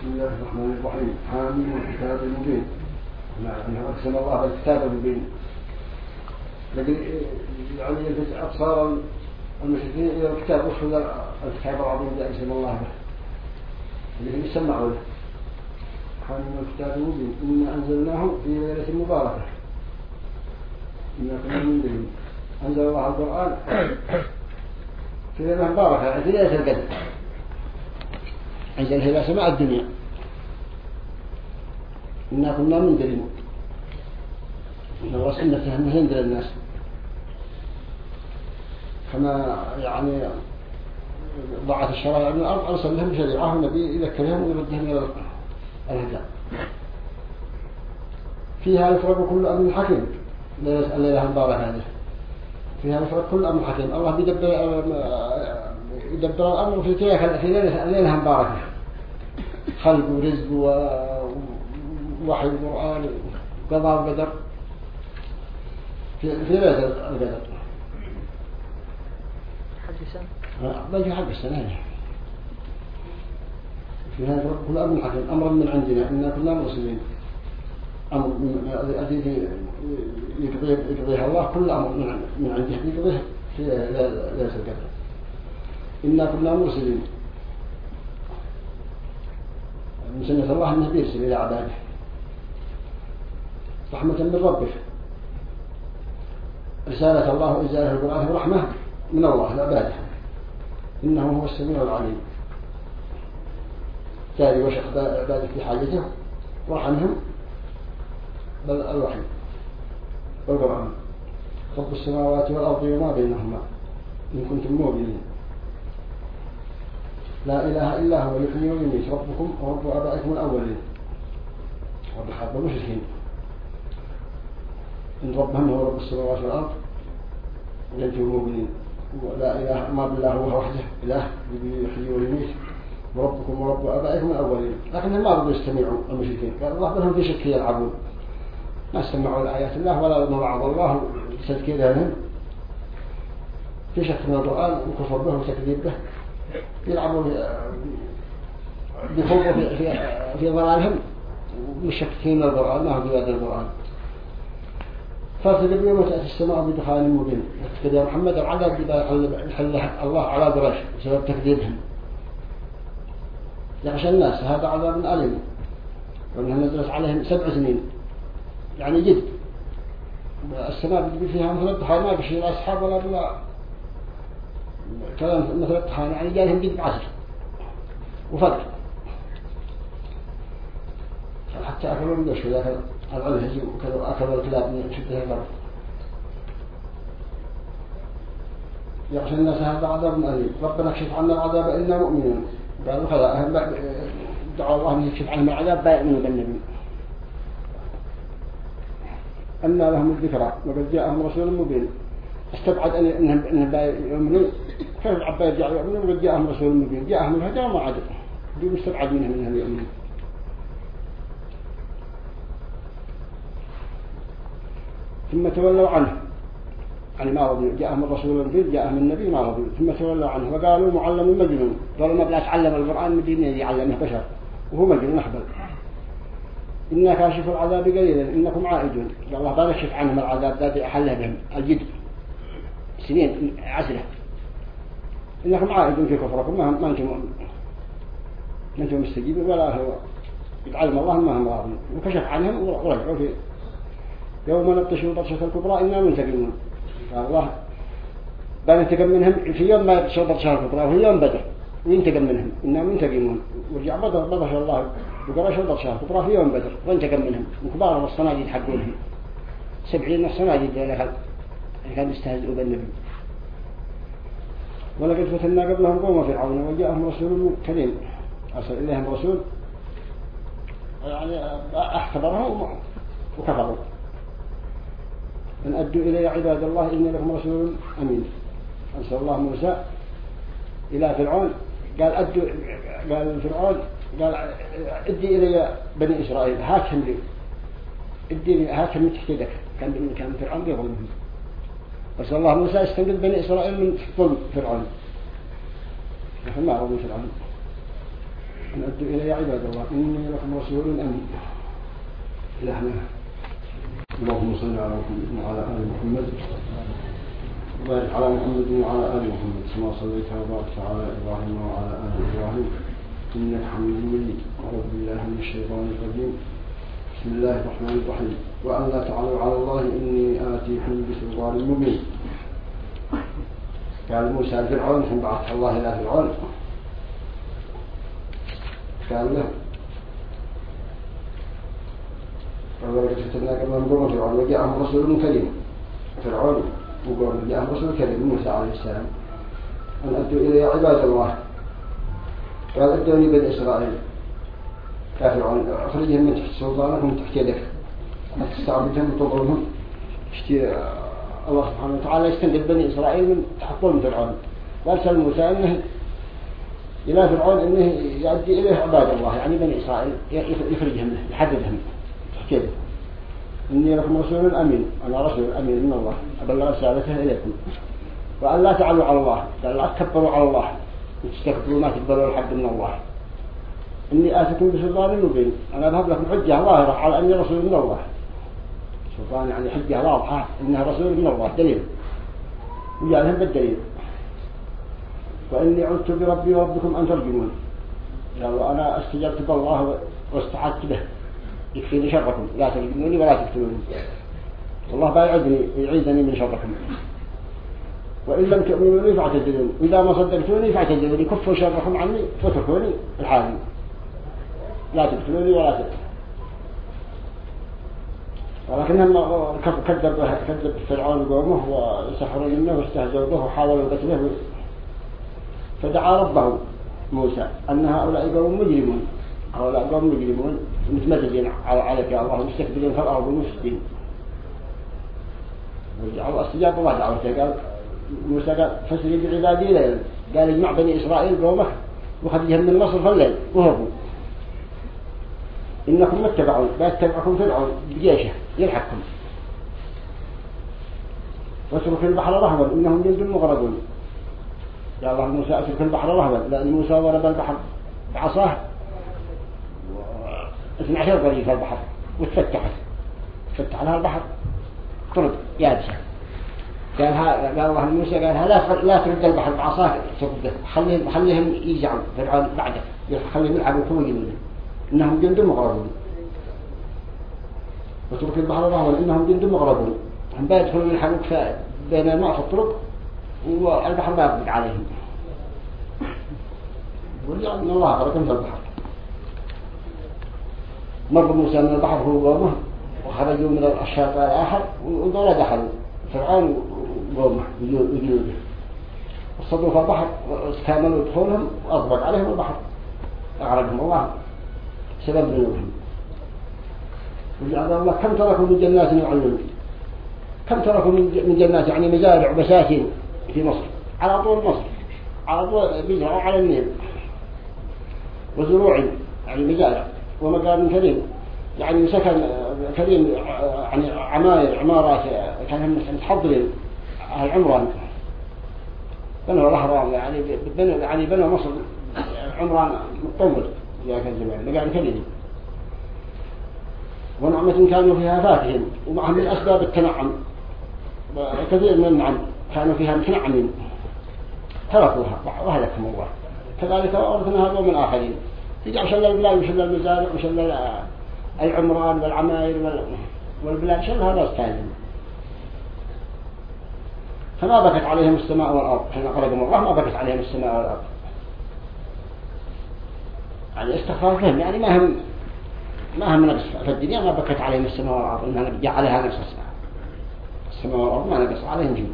بسم الله الرحمن الرحيم. حامل الكتاب المبين. أنه أقسم الله بالكتاب المبين. لكن يعني يلفت أبصار المشركين إلى الكتاب وش الكتاب العظيم الذي أقسم الله. به الذي يسمعوا له حامل الكتاب المبين. إنا أنزلناه في ليلة مباركة. إنا كنا أنزل الله القرآن في ليلة مباركة. يعني في ليلة القدر. أنزل إلى سماء الدنيا. إنا كنا منذرين إن الله سنته أنه ينذر الناس. كما يعني ضاعت الشرائع من الأرض أرسل لهم شريعة النبي يذكرهم ويردهم إلى الهدى فيها يفرق كل أمر حكيم. الليلة المباركة هذه فيها يفرق كل أمر حكيم. الله بيدبر يدبر الأمر في تلك الليلة المباركة خلق ورزق ووحي القرآن وقضاء وقدر في في ليلة القدر حق السنة؟ بيجي حق السنة في هذا كل أمر حكيم أمرا من عندنا إنا كنا مرسلين أمر الذي يقضيه الله كل أمر من عنده يقضيه في ليلة القدر إنا كنا مرسلين من سنة الله أنه بيرسل إلى عباده رحمة من ربك رسالة الله إزالة القرآن رحمة من الله لعباده إنه هو السميع العليم. تالي وشق عبادك في حاجته ورحمهم بل الوحي والقرآن. رب السماوات والأرض وما بينهما. إن كنتم مؤمنين. لا إله إلا هو يحيي ويميت. ربكم ورب آبائكم الأولين. رب حرب المشركين إن ربهم هو رب السماوات والأرض وينتم المؤمنين لا إله ما بالله هو وحده إله يحيي ويميت. وربكم ورب آبائكم الأولين. لكنهم ما رضوا يستمعوا المشركين. قال الله بلهم في شك يلعبون. ما استمعوا لآيات الله ولا وعظ الله تذكيرهم. في شك من القرآن وكفر به وتكذيب به. يلعبوا بخوضوا في, في, في ضلالهم مشككين القرآن ما هو بيد القرآن. فارتقب يوم تأتي السماء بدخان مبين. يا محمد العذاب يحل الله على قريش بسبب تكذيبهم يخشى الناس هذا عذاب أليم. وأنها نزلت عليهم سبع سنين. يعني جد. السماء بتجي فيها مثل الدخان ما بشير أصحاب ولا بلا. كلام مثل الطحان يعني جالهم جد عسر وفقر حتى أكلوا من دشوا ذاك العنهج وكانوا أكلوا الكلاب من شدة البرد. يخشى الناس هذا عذاب أليم ربنا اكشف عنا العذاب إنا مؤمنون. قالوا خلاص دعوا الله أن يكشف عنهم العذاب بيؤمنوا بالنبي. أن لهم الذكرى وقد جاءهم رسول مبين. استبعد أن إنهم يؤمنون. كيف العباد جاء يؤمنون؟ وقد جاءهم رسول مبين. جاءهم الهدى وما عدل دي مستبعد منهم إنهم يؤمنون. ثم تولوا عنه. يعني ما رضوا جاءهم الرسول المبين جاءهم النبي ما رضوا ثم تولوا عنه. وقالوا معلم مجنون. قالوا ما بلاش علم القرآن من دين يعلمه بشر. وهو مجنون أحبل. إنا كاشف العذاب قليلا إنكم عائدون. الله بنكشف عنهم العذاب ذات أحله بهم. الجد. سنين عسرة إنكم عائدون في كفركم ما أنتم ما أنتم مستجيبون ولا هو يتعلم الله ما هم راضين. وكشف عنهم ورجعوا في يوم نبطش البطشة الكبرى إنا منتقمون. قال الله بننتقم منهم في يوم ما يبطش البطشة الكبرى وهي يوم بدر وينتقم منهم إنا منتقمون. ورجع بدر بطش الله وقرش البطشة الكبرى في يوم بدر وانتقم منهم. وكبار الصناديد حقونهم. سبعين الصناديد اللي كانوا يستهزئوا بالنبي ولقد فتنا قبلهم قوم فرعون وجاءهم رسول كريم. أرسل إليهم رسول. يعني اختبرهم وكفروا. أن أدوا إلي عباد الله إني لكم رسول أمين. أرسل الله موسى إلى فرعون. قال أدوا قال فرعون قال ادي إلي بني إسرائيل هاتهم لي. اديني هاتهم تحت يدك. كان كان فرعون يظلمهم. أرسل الله موسى يستنقذ بني إسرائيل من ظلم فرعون. نحن ما رضي فرعون. أن أدوا إلي عباد الله إني لكم رسول أمين. إلهنا اللهم صل على محمد وعلى آل محمد. وبارك على محمد وعلى آل محمد كما صليت وباركت على إبراهيم وعلى آل إبراهيم. إنك حميد مجيد. أعوذ بالله من الشيطان الرجيم. بسم الله الرحمن الرحيم. وأن لا تعلوا على الله إني آتيكم بسلطان مبين. قال موسى فرعون ثم بعث الله إلى فرعون. قال له ولقد فتنا قبل قوم فرعون وجاءهم رسول كريم. فرعون وقوم جاءهم رسول كريم موسى عليه السلام. أن أدوا إلي عباد الله قال أدوني بني إسرائيل. فرعون أخرجهم من تحت سلطانك ومن تحت يدك. تستعبدهم وتضربهم الله سبحانه وتعالى يستنقذ بني إسرائيل من تحت ظلم فرعون وأرسل موسى أنه إلى فرعون أنه يؤدي إليه عباد الله يعني بني إسرائيل يخرجهم يحددهم كذا إني لكم رسول أمين. أنا رسول أمين من الله. أبلغ رسالته إليكم. وأن لا تعلوا على الله قال لا تكبروا على الله. وتستكبروا ما تقبلوا الحق من الله. إني آتكم بسلطان مبين. أنا أذهب لكم حجة ظاهرة على أني رسول من الله. سلطان يعني حجة واضحة إنها رسول من الله دليل. وجاء لهم بالدليل. وإني عدت بربي وربكم أن ترجمون يعني أنا استجبت بالله واستحدت به. يكفيني شركم. لا ترجموني ولا تقتلوني. الله بايعدني ويعيدني من شركم. وإن لم تؤمنوني فاعتذروني. وإذا ما صدقتوني فاعتذروني. كفوا شركم عني واتركوني الحالي لا تقتلوني ولا تقتلوني ولكنهم كذب كذب فرعون قومه وسحروا منه واستهزوا به وحاولوا قتله. فدعا ربه موسى أن هؤلاء قوم مجرمون. هؤلاء قوم مجرمون. متمردين عليك يا الله. مستكبرين في الأرض ومفسدين الله استجاب الله دعوته قال موسى قال فسري بعبادي ليلا. قال اجمع بني إسرائيل قومك وخرجهم من مصر في الليل. وهربوا. إنكم متبعون لا تتبعكم فرعون بجيشه يلحقكم. واترك البحر رهبا إنهم جند مغرقون يا الله موسى اترك البحر رهبا لأن موسى ضرب البحر بعصاه. اثنى عشر طريق في البحر وتفتحت. فتح لها البحر طرد يابسة. قال قال الله موسى قال لا لا ترد البحر بعصاك ترده خليهم خليهم يجعوا فرعون بعده. خليهم يلعبوا فوق إنهم جند مغربون. وترك البحر رهوا إنهم جند مغربون. هم بيدخلون يلحقوك بين الماء في الطرق والبحر ما يطبق عليهم. يقول إن الله غرقهم في البحر. مر موسى من البحر هو قومه وخرجوا من الشاطئ الآخر ودول دخلوا فرعون قومه وجنوده وصدوا في البحر واستكملوا دخولهم وأطبق عليهم البحر. أغرقهم الله. سبب ذنوبهم وجعل الله كم تركوا من جنات يعلمون كم تركوا من جنات؟ يعني مزارع وبساتين في مصر. على طول مصر. على طول بيزرعوا على النيل. وزروع يعني مزارع. ومقام كريم. يعني سكن كريم يعني عماير عمارات كانوا متحضرين. أهل عمران. بنوا الأهرام يعني بنوا يعني بنوا مصر عمران ذاك الزمان مقام كريم ونعمة كانوا فيها فاكهين ومعهم من أسباب التنعم. كثير من النعم كانوا فيها متنعمين. تركوها وهلكهم الله. كذلك هذا من آخرين. يجعل شل البلاد وشل المزارع وشل العمران والعماير والبلاد شل هذا استاذن فما بكت عليهم السماء والأرض. حين أخرجهم الله ما بكت عليهم السماء والأرض. يعني استغفار لهم يعني ما هم ما هم نقص في الدنيا ما بكت عليهم السماء والأرض إنها جعلها نقص السماء والأرض ما نقص عليهم شيء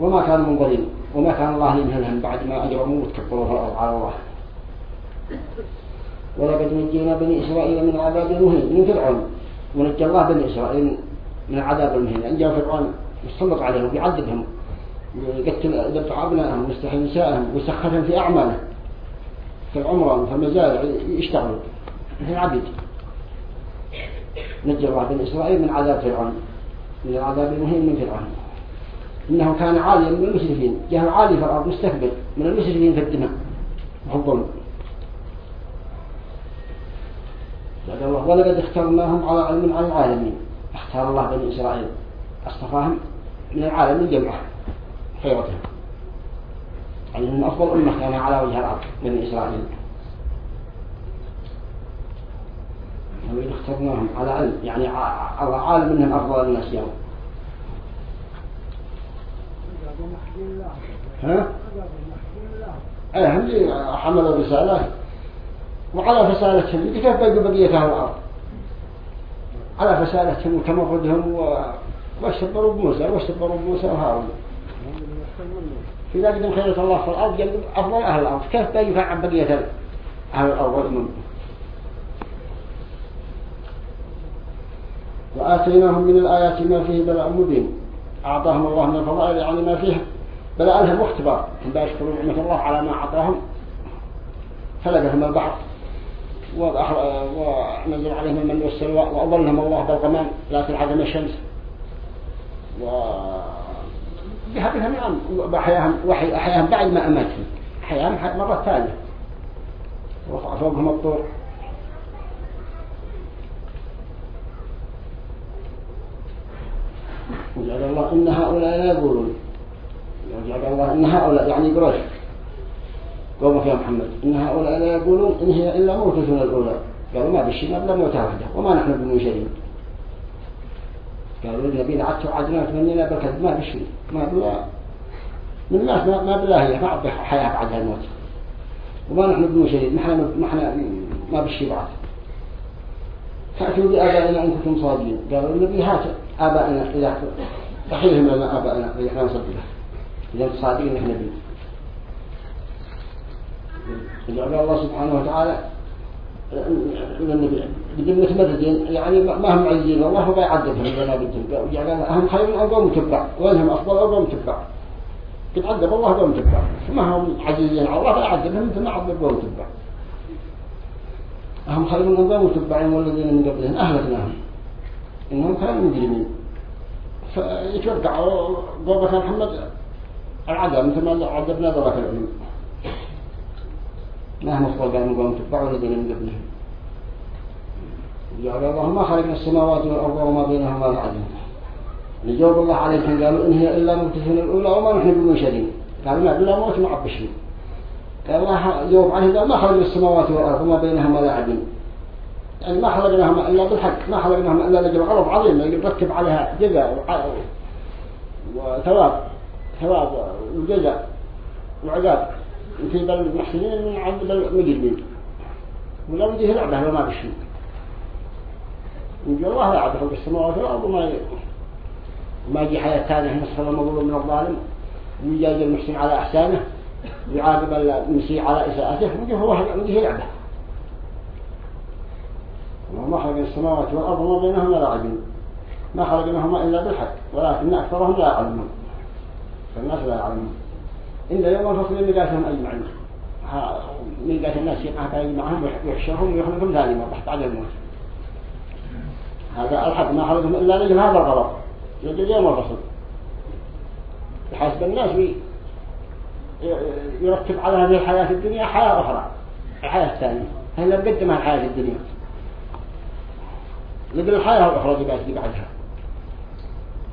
وما كانوا منظرين وما كان الله ينهلهم بعد ما أجرموا وتكبروا في الأرض على الله. ولقد نجينا بني إسرائيل من عذاب المهين من فرعون. ونجى الله بني إسرائيل من عذاب المهين. أن جاء فرعون يسلط عليهم ويعذبهم ويقتل ذبح أبنائهم ويستحي نسائهم ويسخرهم في أعماله في العمران في المزارع يشتغلوا. مثل عبيد. نجى الله بني إسرائيل من عذاب فرعون. من العذاب المهين من فرعون. إنه كان عاليا من المسرفين. جاء عالي في الأرض مستكبر من المسرفين في الدماء. وهو بعد الله. ولقد اخترناهم على علم على العالمين. اختار الله بني إسرائيل. أصطفاهم من العالمين جمعة خيرتهم يعني من أفضل أمة كان على وجه الأرض بني إسرائيل. ولقد اخترناهم على علم يعني عالم منهم أفضل الناس يوم ها؟ إيه اللي حملوا الرسالة. وعلى فسالتهم كيف بقوا بقية أهل الأرض. على فسالتهم وتمردهم واستكبروا بموسى واستكبروا بموسى وهارون. في ذلك خيرة الله في الأرض جل أفضل أهل الأرض. كيف بيفع عن بقية أهل الأرض وآتيناهم من الآيات ما فيه بلاء مبين. أعطاهم الله من الفضائل يعني ما فيه بلاء لهم واختبار. هم يشكروا نعمة الله على ما أعطاهم. فلقهم البحر. ونزل عليهم المن والسلوى. وأظلهم الله بالغمام. لا تلحقهم الشمس. و بهذه نعم وأحياهم وحي أحياهم بعد ما أماتهم أحياهم مرة ثانية. ورفع فوقهم الطور. وجعل الله إن هؤلاء لا يقولون وجعل الله إن هؤلاء يعني قريش. قوم يا محمد. إن هؤلاء لا يقولون إن هي إلا موتتنا الأولى. قالوا ما بشي ما بلا موت وما نحن بمنشرين قالوا النبي عدت وعدنا تمنينا بالكذب ما بشي ما بلا من الناس ما, بلا هي ما عبد حياة بعد الموت وما نحن بمنشرين ما إحنا ما بشي بعد. فأتوا بآبائنا إن كنتم صادقين. قالوا النبي هات آبائنا إذا تحيلهم لنا آبائنا إذا كان صدقه إذا صادقين نحن بيه جعل الله سبحانه وتعالى بدون متمردين يعني ما هم عزيزين الله هو يعذبهم إذا بدهم يعني هم خير أو قوم تبع وإنهم أفضل أو قوم تبع قد عذب الله قوم تبع ما هم عزيزين على الله فيعذبهم مثل ما عذب قوم تبع هم خير من قوم تبع والذين من قبلهم أهلكناهم. إنهم كانوا مجرمين. فيتوقع قوة محمد العذاب مثل ما عذبنا ذلك العلم ما هم أفضل قوم قوم تبع الذين من قبلهم الله ما خلقنا السماوات والأرض وما بينهما العدل لجواب الله عليهم قالوا إن هي إلا موتتنا الأولى وما نحن بمنشرين قالوا ما بلا موت معبشين قال الله جواب عليه قال ما خلقنا السماوات والأرض وما بينهما لا يعني ما خلقناهما إلا بالحق ما خلقناهما إلا لجل غلط عظيم يرتب عليها جزاء وثواب ثواب وجزاء وعذاب. في بل المحسنين من عند المجرمين ولو يجيه لعبة لو ما بشي يقول الله لا عبد السماوات والأرض وما وما يجي حياة ثانية نصف المظلوم من الظالم ويجاز المحسن على أحسانه ويعاقب المسيء على إساءته ويجيه هو يجيه لعبة. وما خلق السماوات والأرض وما بينهما لاعبين ما خلقناهما إلا بالحق ولكن أكثرهم لا يعلمون. فالناس لا يعلمون. إلا يوم الفصل ميقاتهم أجمعين. ميقات الناس يقعد معهم ويحشرهم ويخلقهم ثاني مرة بعد الموت. هذا ألحق ما خلقهم إلا لجل هذا الغلط لجل يوم الفصل يحاسب الناس يرتب على هذه الحياة الدنيا حياة أخرى. الحياة الثانية. هل قدمها الحياة الدنيا؟ لجل الحياة الأخرى دي بعدها.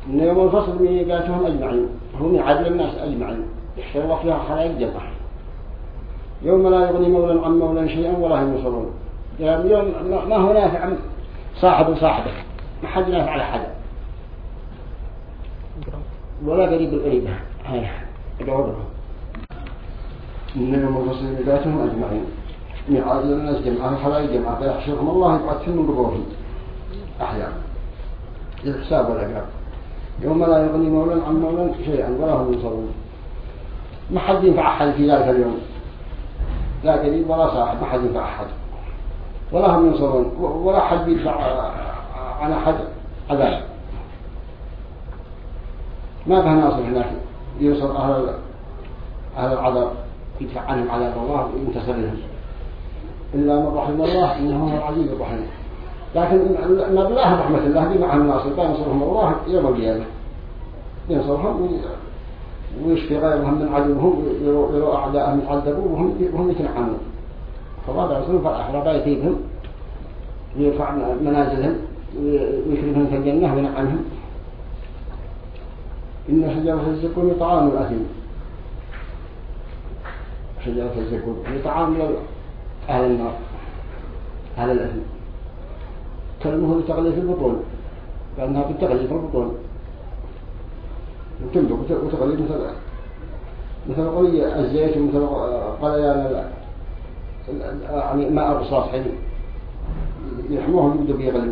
إن يوم الفصل ميقاتهم أجمعين. هم يعدل الناس أجمعين. يحشر فيها خلائق جمع يوم لا يغني مولا عن مولا شيئا ولا هم يصرون يوم ما هو نافع صاحب صاحبه. ما حد نافع على حد ولا قريب القريبة هاي. ادعوا إن يوم الفصل ميقاتهم أجمعين ميعاد الناس جمعها خلائق جمعة فيحشرهم الله يبعثهم بقوهم أحيانا للحساب والعقاب يوم لا يغني مولا عن مولا شيئا ولا هم ينصرون. ما حد ينفع أحد في ذلك اليوم. لا قريب ولا صاحب. ما حد ينفع أحد. ولا هم ينصرون ولا حد يدفع عن أحد عذاب ما به ناصر هناك ينصر أهل أهل العذاب يدفع عنهم عذاب الله وينتصر لهم. إلا من رحم الله إنه هو العزيز الرحيم. لكن ما بالله رحمة الله دي معهم ناصر بينصرهم الله يوم القيامة. ينصرهم ويشفي غيرهم من عدوهم يروا أعداءهم يعذبوا وهم وهم يتنعمون. يصلون في الآخرة بيتيهم ويرفع منازلهم ويكرمهم في الجنة وينعمهم إن شجرة الزقوم طعام الأثيم. شجرة الزقوم هي طعام أهل النار أهل الأثيم. كلمه تغلي في البطون لأنها بتغلي في البطون. وتنبق وتغلي مثل مثل قلي الزيت ومثل قليان يعني ماء الرصاص حين يحموهم يبدو بيغلي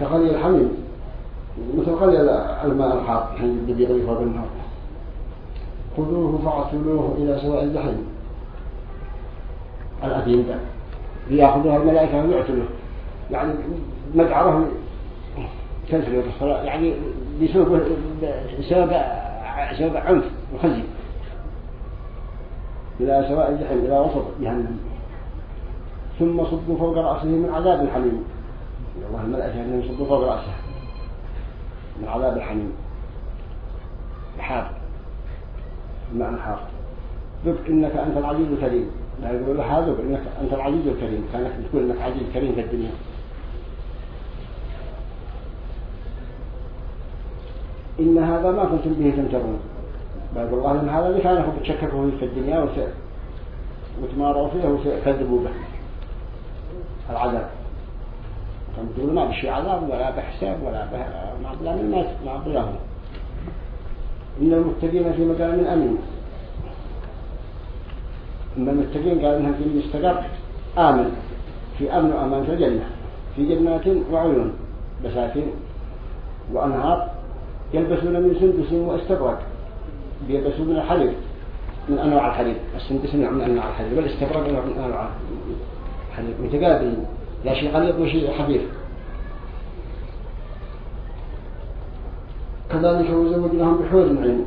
كغلي الحميم مثل غلي الماء الحار يبدو بيغلي فوق النار. خذوه فاعتلوه إلى سواء الجحيم. الأثيم ده ليأخذوها الملائكة ويعتلوه. يعني تنفر الصلاة يعني بسبب سبب سبب عنف وخزي. إلى سواء الجحيم إلى وسط جهنم. ثم صدوا فوق رأسه من عذاب الحميم الله الملائكة أنهم يصدوا فوق رأسه من عذاب الحميم الحار الماء الحار ذق إنك أنت العزيز الكريم. لا يقول له هذا إنك أنت العزيز الكريم. كانك تقول إنك عزيز كريم في الدنيا. إن هذا ما كنتم به تمترون بعد الله إن هذا اللي كانوا بتشككوا في الدنيا وتماروا فيه وكذبوا به. العذاب. تقولوا ما بشي عذاب ولا بحساب ولا به ما بلا من الناس ما بلاهم إن المتقين في مكان أمين إن المتقين قال إنها في المستقر آمن. في أمن وأمان في الجنة. في جنات وعيون بساتين وأنهار يلبسون من سندس واستبرق. بيلبسون من الحليب من أنواع الحليب. السندس نوع من أنواع الحليب والاستبرق نوع من أنواع الحليب. متقابلين لا شيء غليظ وشيء خفيف. كذلك وزوجناهم بحور العين.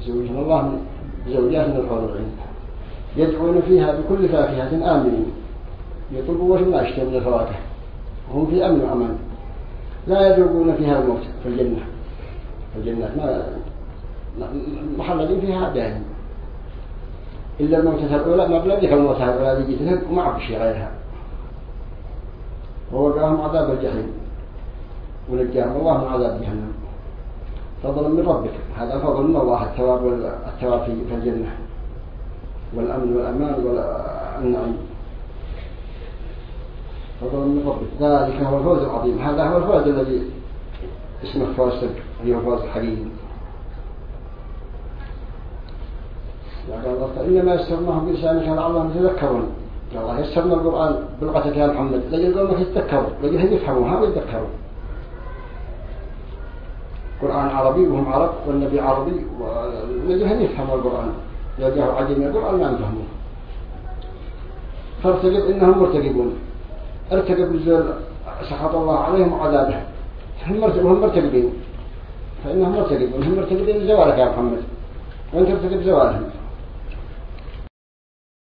زوجنا الله من زوجات من الحور العين. يدعون فيها بكل فاكهة آمنين. يطلبوا وش ما من الفواكه. وهم في أمن وأمان. لا يذوقون فيها الموت في الجنة. الجنة ما محلدين فيها دائما إلا الموتة الأولى ما بلدك الموتة الأولى اللي جيتها وما عبد شيء غيرها. ووقعهم عذاب الجحيم. ونجاهم الله من عذاب جهنم. فضلا من ربك. هذا فضل من الله. الثواب والثواب في الجنة. والأمن والأمان والنعيم. فضلا من ربك. ذلك هو الفوز العظيم. هذا هو الفوز الذي اسمه فوز اللي هو فوز الحقيقي إنما يسرناه بلسانك لعلهم يتذكرون. الله يسرنا القرآن بلغتك يا محمد. لجل قومك يتذكروا لجل هم يفهموها ويتذكروا قرآن عربي وهم عرب والنبي عربي ولجل هم يفهموا القرآن؟ لو جاءوا عجم القرآن ما يفهموه فارتقب إنهم مرتقبون. ارتقب الزول سخط الله عليهم وعذابه هم مرتقبين. فإنهم مرتقبون. هم مرتقبين زوالك يا محمد. وانت ارتقب زوالهم.